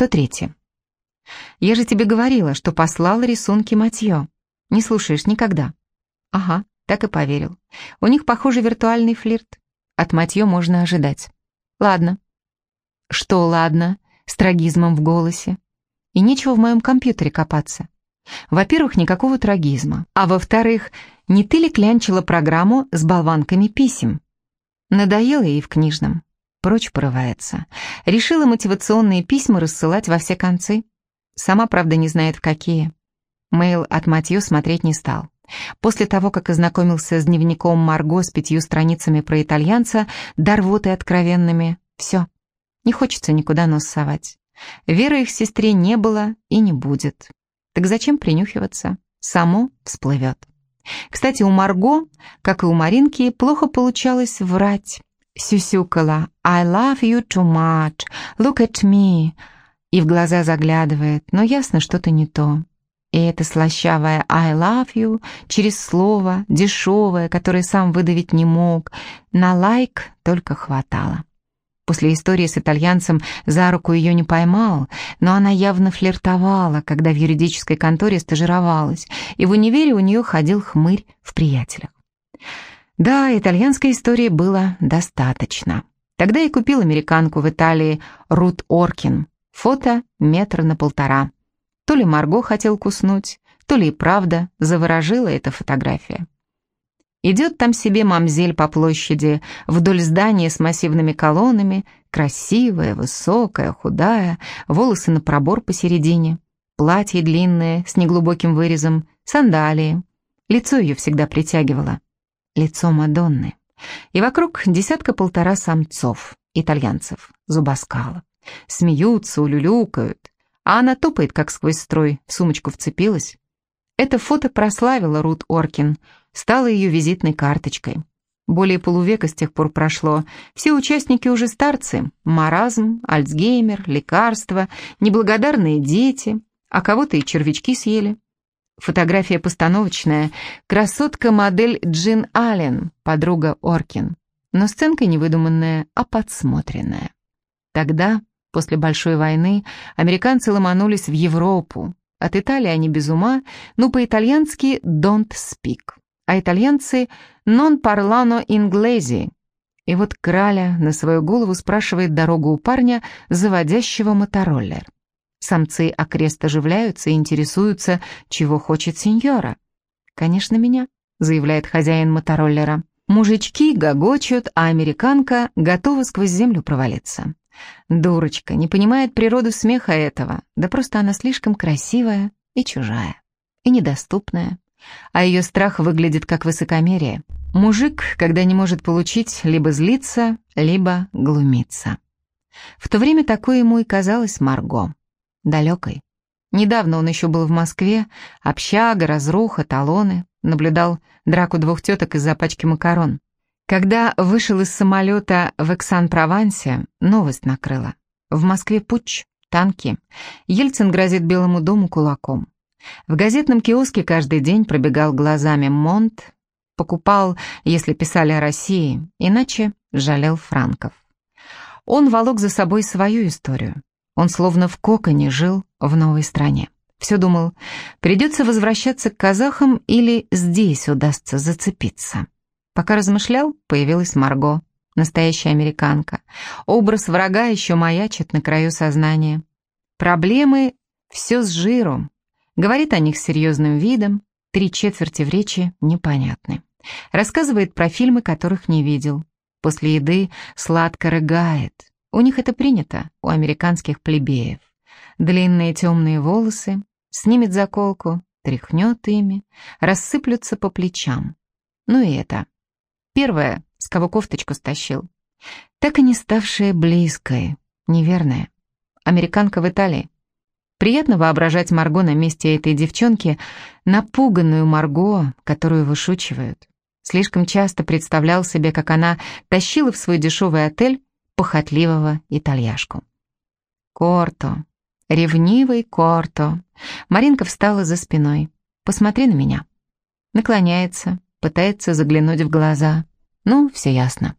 103. Я же тебе говорила, что послала рисунки Матье. Не слушаешь никогда. Ага, так и поверил. У них, похоже, виртуальный флирт. От Матье можно ожидать. Ладно. Что ладно? С трагизмом в голосе. И нечего в моем компьютере копаться. Во-первых, никакого трагизма. А во-вторых, не ты ли клянчила программу с болванками писем? Надоело ей в книжном. Прочь порывается. Решила мотивационные письма рассылать во все концы. Сама, правда, не знает в какие. Мейл от Матью смотреть не стал. После того, как ознакомился с дневником Марго с пятью страницами про итальянца, дарвоты откровенными, все. Не хочется никуда нос совать. Веры их сестре не было и не будет. Так зачем принюхиваться? Само всплывет. Кстати, у Марго, как и у Маринки, плохо получалось врать. Сюсюкала «I love you too much, look at me» и в глаза заглядывает, но ясно, что-то не то. И это слащавое «I love you» через слово, дешевое, которое сам выдавить не мог, на лайк только хватало. После истории с итальянцем за руку ее не поймал, но она явно флиртовала, когда в юридической конторе стажировалась, и в универе у нее ходил хмырь в приятелях. Да, итальянской истории было достаточно. Тогда я купил американку в Италии Рут Оркин. Фото метр на полтора. То ли Марго хотел куснуть, то ли и правда заворожила эта фотография. Идет там себе мамзель по площади, вдоль здания с массивными колоннами, красивая, высокая, худая, волосы на пробор посередине, платье длинное, с неглубоким вырезом, сандалии. Лицо ее всегда притягивало. Лицо Мадонны. И вокруг десятка-полтора самцов, итальянцев, зубоскалов. Смеются, улюлюкают, а она топает, как сквозь строй, в сумочку вцепилась. Это фото прославило Рут Оркин — стала ее визитной карточкой. Более полувека с тех пор прошло. Все участники уже старцы. Маразм, Альцгеймер, лекарства, неблагодарные дети, а кого-то и червячки съели. Фотография постановочная. Красотка-модель Джин Аллен, подруга Оркин. Но сценка не выдуманная, а подсмотренная. Тогда, после Большой войны, американцы ломанулись в Европу. От Италии они без ума, ну по-итальянски «don't speak» а итальянцы «non parlano inglesi». И вот краля на свою голову спрашивает дорогу у парня, заводящего мотороллер. Самцы окрест оживляются и интересуются, чего хочет сеньора. «Конечно, меня», — заявляет хозяин мотороллера. Мужички гогочут, а американка готова сквозь землю провалиться. Дурочка, не понимает природу смеха этого, да просто она слишком красивая и чужая, и недоступная а ее страх выглядит как высокомерие. Мужик, когда не может получить, либо злится, либо глумится. В то время такое ему и казалось Марго. Далекой. Недавно он еще был в Москве, общага, разруха, талоны, наблюдал драку двух теток из-за пачки макарон. Когда вышел из самолета в Эксан-Провансе, новость накрыла. В Москве путч, танки. Ельцин грозит Белому дому кулаком. В газетном киоске каждый день пробегал глазами Монт, покупал, если писали о России, иначе жалел франков. Он волок за собой свою историю. Он словно в коконе жил в новой стране. Все думал, придется возвращаться к казахам или здесь удастся зацепиться. Пока размышлял, появилась Марго, настоящая американка. Образ врага еще маячит на краю сознания. Проблемы все с жиром, Говорит о них серьезным видом, три четверти в речи непонятны. Рассказывает про фильмы, которых не видел. После еды сладко рыгает. У них это принято, у американских плебеев. Длинные темные волосы, снимет заколку, тряхнет ими, рассыплются по плечам. Ну и это. Первое, с кого кофточку стащил. Так и не ставшая близкой, неверная. Американка в Италии. Приятно воображать Марго на месте этой девчонки, напуганную Марго, которую вышучивают. Слишком часто представлял себе, как она тащила в свой дешевый отель похотливого итальяшку. «Корто, ревнивый Корто». Маринка встала за спиной. «Посмотри на меня». Наклоняется, пытается заглянуть в глаза. Ну, все ясно.